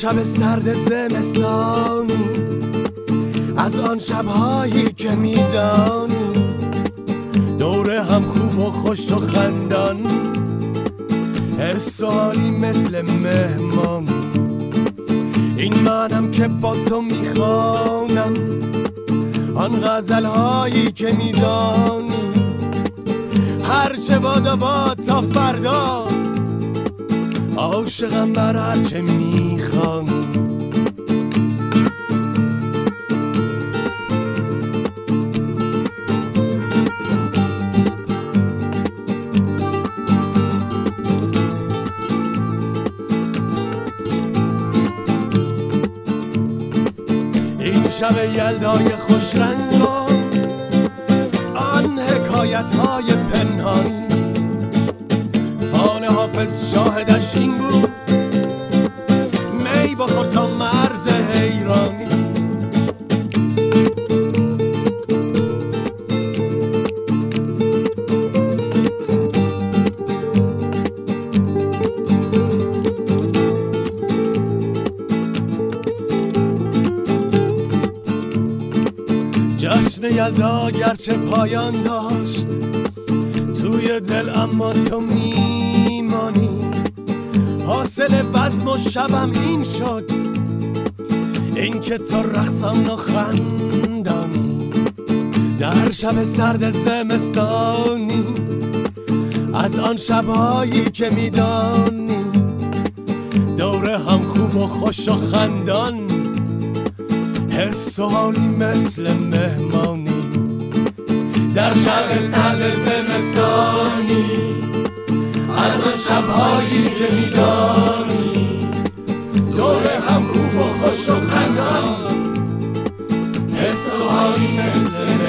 شب سرد زمستانی. از آن شبهایی که میدانی. دوره هم خوب و خوش و خندان. حس مثل مهمانی. این منم که با تو می‌خوانم. آن غزل هایی که میدانی. هرچه بادا با تا فردا. عاشقم بر هرچه این شب یلدای خوش رنگ آن حکایت های پنهانی. حافظ شاهدش این بود. می بخور تا مرز حیرانی. جشن یلدا گرچه پایان داشت. توی دل اما تو میمانی حاصل بزم و شبم این شد. این که تو رقصان و خندانی در شب سرد زمستانی. از آن شبهایی که میدانی. دوره هم خوب و خوش و خندان. حس و حالی مثل مهمانی. در شب سرد زمستانی. شبهایی که میدانی. دور هم خوب و خوش و خندان. حس و حالی مثل